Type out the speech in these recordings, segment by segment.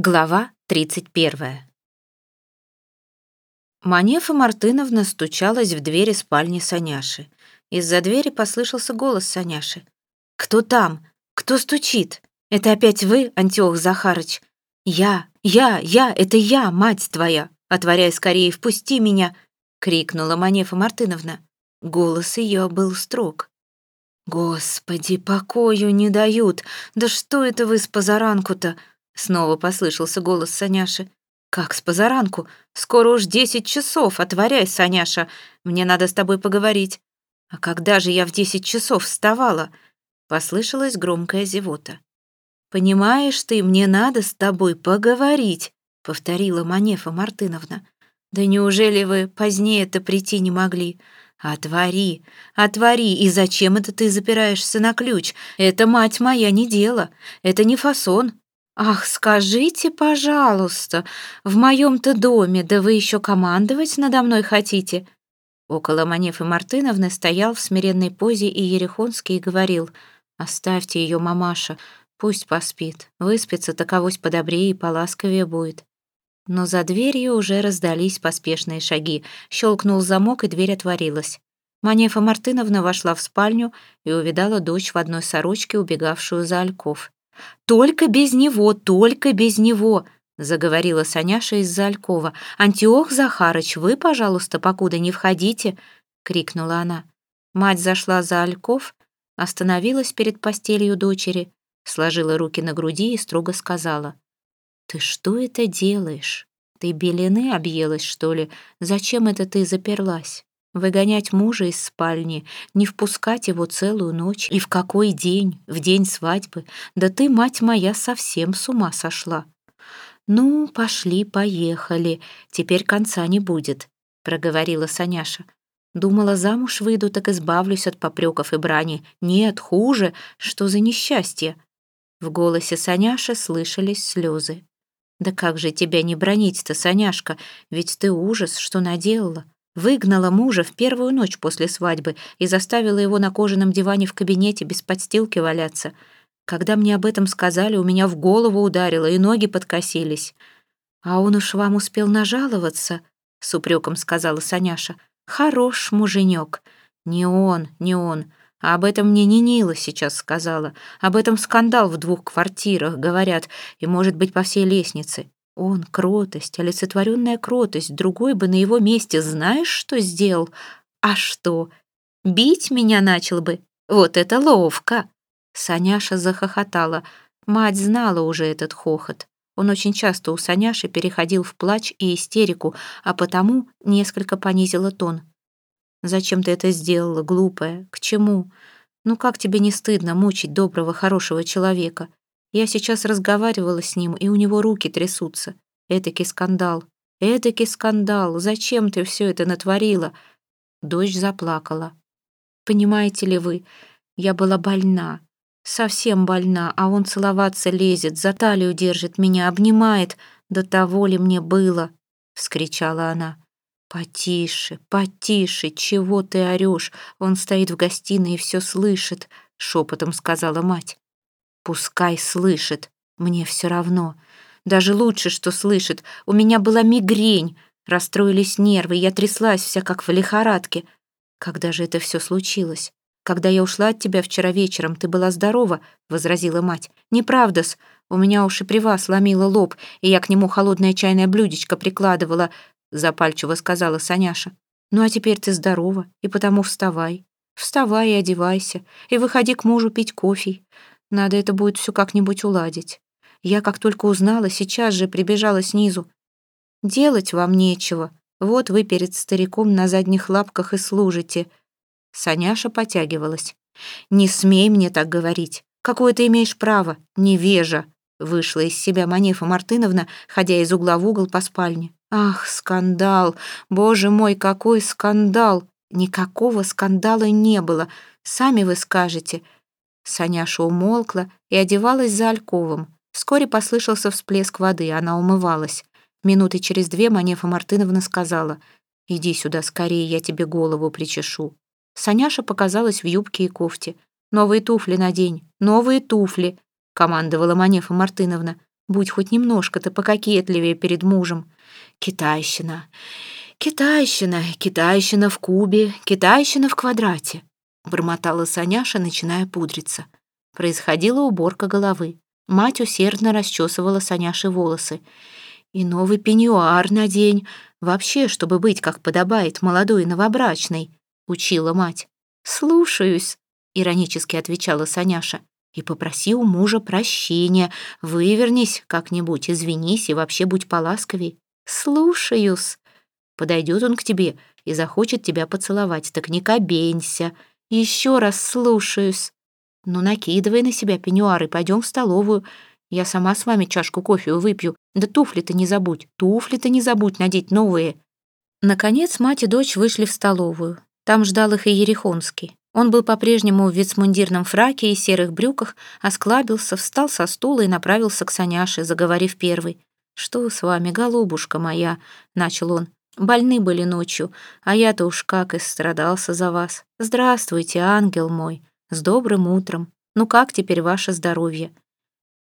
Глава 31. Манефа Мартыновна стучалась в двери спальни Саняши. Из-за двери послышался голос Саняши. «Кто там? Кто стучит? Это опять вы, Антиох Захарыч? Я, я, я, это я, мать твоя! Отворяй скорее, впусти меня!» — крикнула Манефа Мартыновна. Голос ее был строг. «Господи, покою не дают! Да что это вы с позаранку-то?» Снова послышался голос Саняши. «Как с позаранку? Скоро уж десять часов. Отворяй, Саняша. Мне надо с тобой поговорить». «А когда же я в десять часов вставала?» Послышалась громкая зевота. «Понимаешь ты, мне надо с тобой поговорить», — повторила Манефа Мартыновна. «Да неужели вы позднее-то прийти не могли? Отвори, отвори, и зачем это ты запираешься на ключ? Это, мать моя, не дело, это не фасон, «Ах, скажите, пожалуйста, в моем-то доме, да вы еще командовать надо мной хотите?» Около Манефы Мартыновны стоял в смиренной позе и Ерехонский говорил, «Оставьте ее, мамаша, пусть поспит, выспится, таковось подобрее и поласковее будет». Но за дверью уже раздались поспешные шаги, щелкнул замок, и дверь отворилась. Манефа Мартыновна вошла в спальню и увидала дочь в одной сорочке, убегавшую за ольков. «Только без него, только без него!» — заговорила Саняша из-за Алькова. «Антиох Захарыч, вы, пожалуйста, покуда не входите!» — крикнула она. Мать зашла за Альков, остановилась перед постелью дочери, сложила руки на груди и строго сказала. «Ты что это делаешь? Ты белины объелась, что ли? Зачем это ты заперлась?» Выгонять мужа из спальни, не впускать его целую ночь. И в какой день? В день свадьбы? Да ты, мать моя, совсем с ума сошла. «Ну, пошли, поехали. Теперь конца не будет», — проговорила Саняша. Думала, замуж выйду, так избавлюсь от попреков и брани. Нет, хуже. Что за несчастье? В голосе Саняши слышались слезы. «Да как же тебя не бронить-то, Саняшка? Ведь ты ужас, что наделала. Выгнала мужа в первую ночь после свадьбы и заставила его на кожаном диване в кабинете без подстилки валяться. Когда мне об этом сказали, у меня в голову ударило, и ноги подкосились. «А он уж вам успел нажаловаться», — с упреком сказала Саняша. «Хорош муженек». «Не он, не он. А об этом мне не Нила сейчас сказала. Об этом скандал в двух квартирах, говорят, и, может быть, по всей лестнице. Он, кротость, олицетворенная кротость, другой бы на его месте знаешь, что сделал? А что? Бить меня начал бы? Вот это ловко!» Саняша захохотала. Мать знала уже этот хохот. Он очень часто у Саняши переходил в плач и истерику, а потому несколько понизила тон. «Зачем ты это сделала, глупая? К чему? Ну как тебе не стыдно мучить доброго, хорошего человека? Я сейчас разговаривала с ним, и у него руки трясутся. Этакий скандал, этакий скандал. Зачем ты все это натворила?» Дочь заплакала. «Понимаете ли вы, я была больна, совсем больна, а он целоваться лезет, за талию держит меня, обнимает. До того ли мне было?» — вскричала она. «Потише, потише, чего ты орешь? Он стоит в гостиной и все слышит», — шепотом сказала мать. Пускай слышит, мне все равно. Даже лучше, что слышит. У меня была мигрень, расстроились нервы, я тряслась вся как в лихорадке. Когда же это все случилось? Когда я ушла от тебя вчера вечером, ты была здорова, возразила мать. Неправда-с, у меня уж и при вас ломило лоб, и я к нему холодное чайное блюдечко прикладывала, запальчиво сказала Саняша. Ну а теперь ты здорова, и потому вставай. Вставай и одевайся, и выходи к мужу пить кофе. Надо это будет все как-нибудь уладить. Я, как только узнала, сейчас же прибежала снизу. Делать вам нечего. Вот вы перед стариком на задних лапках и служите. Саняша потягивалась. «Не смей мне так говорить. Какое ты имеешь право, невежа?» Вышла из себя Манефа Мартыновна, ходя из угла в угол по спальне. «Ах, скандал! Боже мой, какой скандал! Никакого скандала не было. Сами вы скажете. Саняша умолкла и одевалась за Альковым. Вскоре послышался всплеск воды, она умывалась. Минуты через две Манефа Мартыновна сказала, «Иди сюда скорее, я тебе голову причешу». Саняша показалась в юбке и кофте. «Новые туфли надень, новые туфли», — командовала Манефа Мартыновна. Будь хоть немножко-то пококетливее перед мужем. Китайщина, китайщина, китайщина в кубе, китайщина в квадрате. Бормотала Саняша, начиная пудриться. Происходила уборка головы. Мать усердно расчесывала Саняши волосы. «И новый пеньюар надень. Вообще, чтобы быть, как подобает, молодой и новобрачной», — учила мать. «Слушаюсь», — иронически отвечала Саняша. «И попроси у мужа прощения. Вывернись как-нибудь, извинись и вообще будь поласковей». «Слушаюсь». Подойдет он к тебе и захочет тебя поцеловать, так не кобенься. Еще раз слушаюсь. Ну, накидывай на себя пеньюар и пойдем в столовую. Я сама с вами чашку кофе выпью. Да туфли-то не забудь, туфли-то не забудь надеть новые». Наконец мать и дочь вышли в столовую. Там ждал их и Ерехонский. Он был по-прежнему в вицмундирном фраке и серых брюках, осклабился, встал со стула и направился к Саняше, заговорив первый. «Что с вами, голубушка моя?» — начал он. «Больны были ночью, а я-то уж как и страдался за вас. Здравствуйте, ангел мой. С добрым утром. Ну как теперь ваше здоровье?»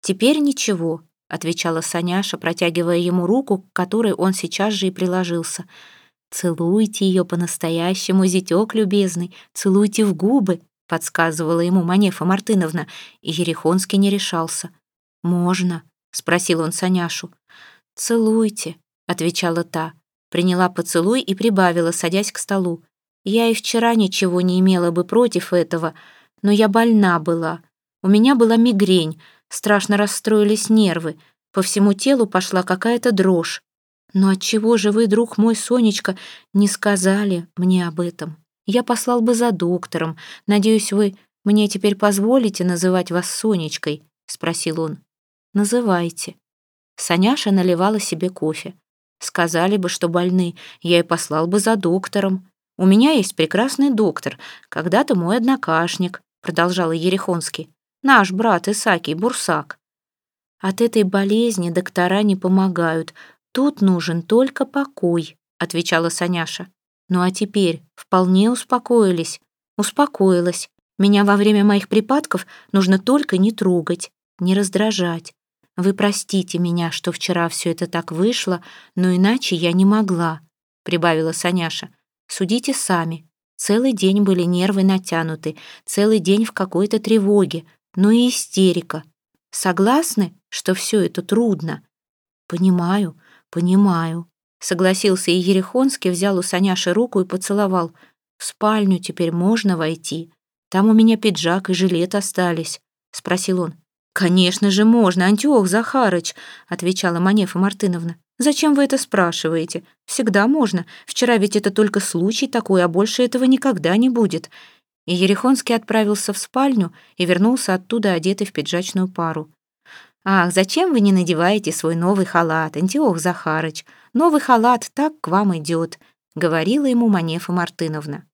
«Теперь ничего», — отвечала Саняша, протягивая ему руку, к которой он сейчас же и приложился. «Целуйте ее по-настоящему, зятек любезный, целуйте в губы», — подсказывала ему Манефа Мартыновна, и Ерехонский не решался. «Можно?» — спросил он Саняшу. «Целуйте», — отвечала та, приняла поцелуй и прибавила, садясь к столу. «Я и вчера ничего не имела бы против этого, но я больна была. У меня была мигрень, страшно расстроились нервы, по всему телу пошла какая-то дрожь. Но отчего же вы, друг мой, Сонечка, не сказали мне об этом? Я послал бы за доктором. Надеюсь, вы мне теперь позволите называть вас Сонечкой?» — спросил он. «Называйте». Саняша наливала себе кофе. «Сказали бы, что больны, я и послал бы за доктором. У меня есть прекрасный доктор, когда-то мой однокашник продолжала Ерехонский. «Наш брат Исаки Бурсак». «От этой болезни доктора не помогают. Тут нужен только покой», — отвечала Саняша. «Ну а теперь вполне успокоились». «Успокоилась. Меня во время моих припадков нужно только не трогать, не раздражать. Вы простите меня, что вчера все это так вышло, но иначе я не могла», — прибавила Саняша. «Судите сами. Целый день были нервы натянуты, целый день в какой-то тревоге, ну и истерика. Согласны, что все это трудно? Понимаю, понимаю. Согласился и Ерехонский, взял у Саняши руку и поцеловал. В спальню теперь можно войти. Там у меня пиджак и жилет остались, спросил он. «Конечно же можно, Антиох Захарыч», — отвечала Манефа Мартыновна. «Зачем вы это спрашиваете? Всегда можно. Вчера ведь это только случай такой, а больше этого никогда не будет». И Ерехонский отправился в спальню и вернулся оттуда, одетый в пиджачную пару. «Ах, зачем вы не надеваете свой новый халат, Антиох Захарыч? Новый халат так к вам идет», — говорила ему Манефа Мартыновна.